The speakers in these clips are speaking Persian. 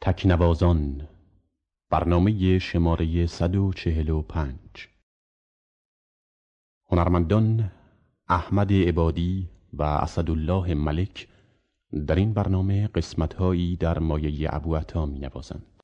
تکنوازان برنامه شماره 145 هنرمندان احمد عبادی و اسدالله ملک در این برنامه قسمتهایی در مایه ابو عطا می نوازند.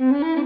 Mm-hmm.